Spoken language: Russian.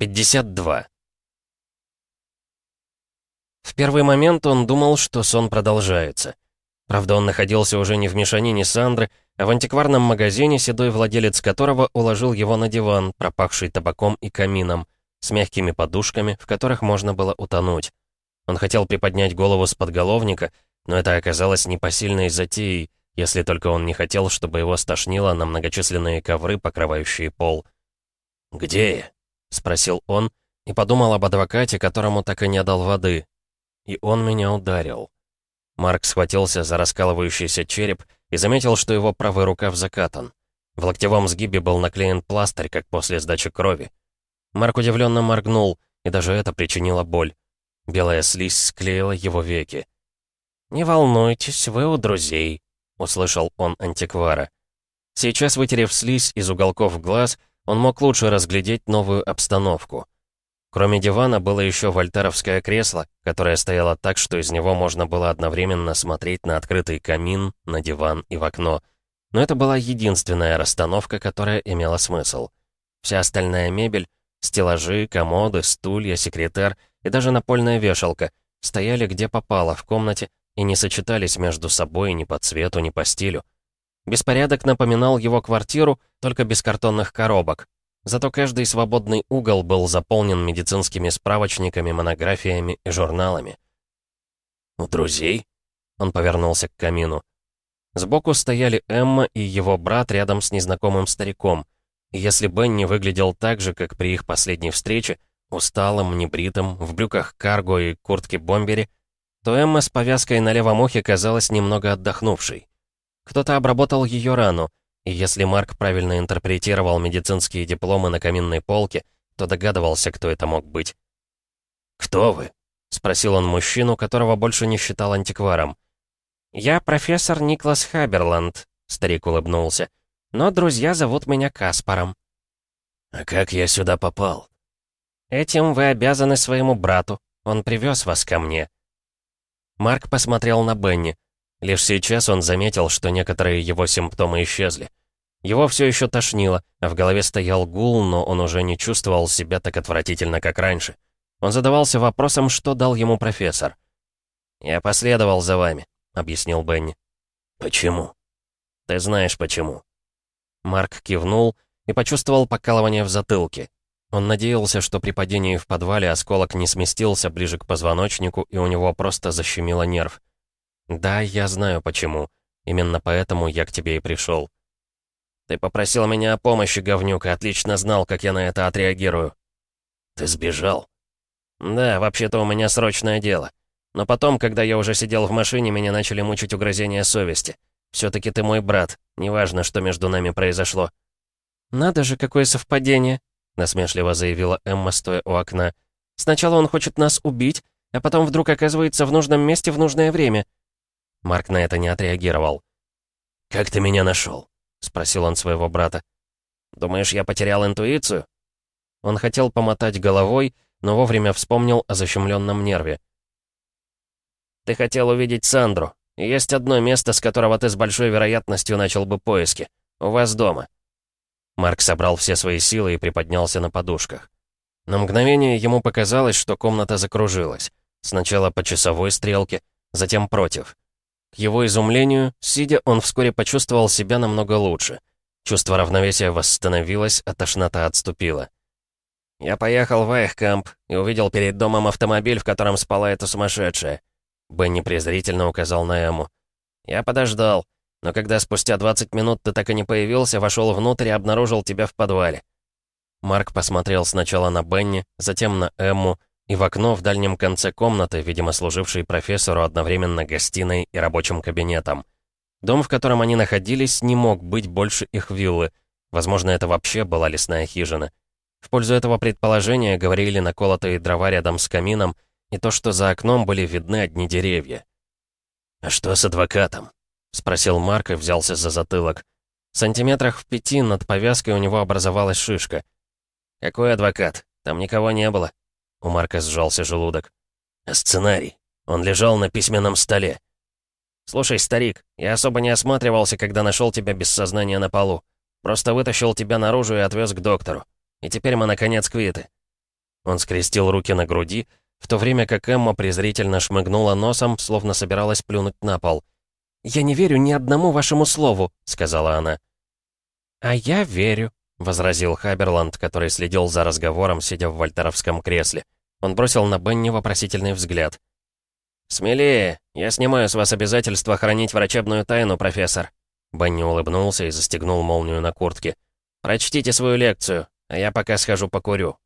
52. В первый момент он думал, что сон продолжается. Правда, он находился уже не в мешанине Сандры, а в антикварном магазине, седой владелец которого уложил его на диван, пропахший табаком и камином, с мягкими подушками, в которых можно было утонуть. Он хотел приподнять голову с подголовника, но это оказалось непосильной затеей, если только он не хотел, чтобы его стошнило на многочисленные ковры, покрывающие пол. «Где я?» — спросил он и подумал об адвокате, которому так и не дал воды. И он меня ударил. Марк схватился за раскалывающийся череп и заметил, что его правый рукав закатан. В локтевом сгибе был наклеен пластырь, как после сдачи крови. Марк удивленно моргнул, и даже это причинило боль. Белая слизь склеила его веки. «Не волнуйтесь, вы у друзей», — услышал он антиквара. Сейчас, вытерев слизь из уголков глаз, он мог лучше разглядеть новую обстановку. Кроме дивана было еще вольтеровское кресло, которое стояло так, что из него можно было одновременно смотреть на открытый камин, на диван и в окно. Но это была единственная расстановка, которая имела смысл. Вся остальная мебель, стеллажи, комоды, стулья, секретарь и даже напольная вешалка стояли где попало в комнате и не сочетались между собой ни по цвету, ни по стилю. Беспорядок напоминал его квартиру, только без картонных коробок. Зато каждый свободный угол был заполнен медицинскими справочниками, монографиями и журналами. «У друзей?» Он повернулся к камину. Сбоку стояли Эмма и его брат рядом с незнакомым стариком. И если Бенни выглядел так же, как при их последней встрече, усталым, небритым, в брюках карго и куртке-бомбере, то Эмма с повязкой на левом ухе казалась немного отдохнувшей. Кто-то обработал ее рану, и если Марк правильно интерпретировал медицинские дипломы на каминной полке, то догадывался, кто это мог быть. «Кто вы?» — спросил он мужчину, которого больше не считал антикваром. «Я профессор Никлас Хаберланд», — старик улыбнулся. «Но друзья зовут меня Каспаром». «А как я сюда попал?» «Этим вы обязаны своему брату. Он привез вас ко мне». Марк посмотрел на Бенни. Лишь сейчас он заметил, что некоторые его симптомы исчезли. Его все еще тошнило, а в голове стоял гул, но он уже не чувствовал себя так отвратительно, как раньше. Он задавался вопросом, что дал ему профессор. «Я последовал за вами», — объяснил Бенни. «Почему?» «Ты знаешь, почему». Марк кивнул и почувствовал покалывание в затылке. Он надеялся, что при падении в подвале осколок не сместился ближе к позвоночнику, и у него просто защемило нерв. «Да, я знаю почему. Именно поэтому я к тебе и пришел. Ты попросил меня о помощи, говнюк, и отлично знал, как я на это отреагирую». «Ты сбежал?» «Да, вообще-то у меня срочное дело. Но потом, когда я уже сидел в машине, меня начали мучить угрызения совести. Все-таки ты мой брат, неважно, что между нами произошло». «Надо же, какое совпадение», — насмешливо заявила Эмма, стоя у окна. «Сначала он хочет нас убить, а потом вдруг оказывается в нужном месте в нужное время». Марк на это не отреагировал. «Как ты меня нашел?» — спросил он своего брата. «Думаешь, я потерял интуицию?» Он хотел помотать головой, но вовремя вспомнил о защемленном нерве. «Ты хотел увидеть Сандру. Есть одно место, с которого ты с большой вероятностью начал бы поиски. У вас дома». Марк собрал все свои силы и приподнялся на подушках. На мгновение ему показалось, что комната закружилась. Сначала по часовой стрелке, затем против. К его изумлению, сидя, он вскоре почувствовал себя намного лучше. Чувство равновесия восстановилось, а тошнота отступила. «Я поехал в Айхкамп и увидел перед домом автомобиль, в котором спала эта сумасшедшая». Бенни презрительно указал на Эму. «Я подождал, но когда спустя 20 минут ты так и не появился, вошел внутрь и обнаружил тебя в подвале». Марк посмотрел сначала на Бенни, затем на Эмму, и в окно в дальнем конце комнаты, видимо, служившей профессору одновременно гостиной и рабочим кабинетом. Дом, в котором они находились, не мог быть больше их виллы. Возможно, это вообще была лесная хижина. В пользу этого предположения говорили наколотые дрова рядом с камином и то, что за окном были видны одни деревья. «А что с адвокатом?» — спросил Марк и взялся за затылок. В сантиметрах в пяти над повязкой у него образовалась шишка. «Какой адвокат? Там никого не было», у Марка сжался желудок. «А сценарий? Он лежал на письменном столе». «Слушай, старик, я особо не осматривался, когда нашел тебя без сознания на полу. Просто вытащил тебя наружу и отвез к доктору. И теперь мы, наконец, квиты». Он скрестил руки на груди, в то время как Эмма презрительно шмыгнула носом, словно собиралась плюнуть на пол. «Я не верю ни одному вашему слову», — сказала она. «А я верю», — возразил Хаберланд, который следил за разговором, сидя в вольтеровском кресле. Он бросил на Бенни вопросительный взгляд. «Смелее! Я снимаю с вас обязательство хранить врачебную тайну, профессор!» Бенни улыбнулся и застегнул молнию на куртке. «Прочтите свою лекцию, а я пока схожу покурю.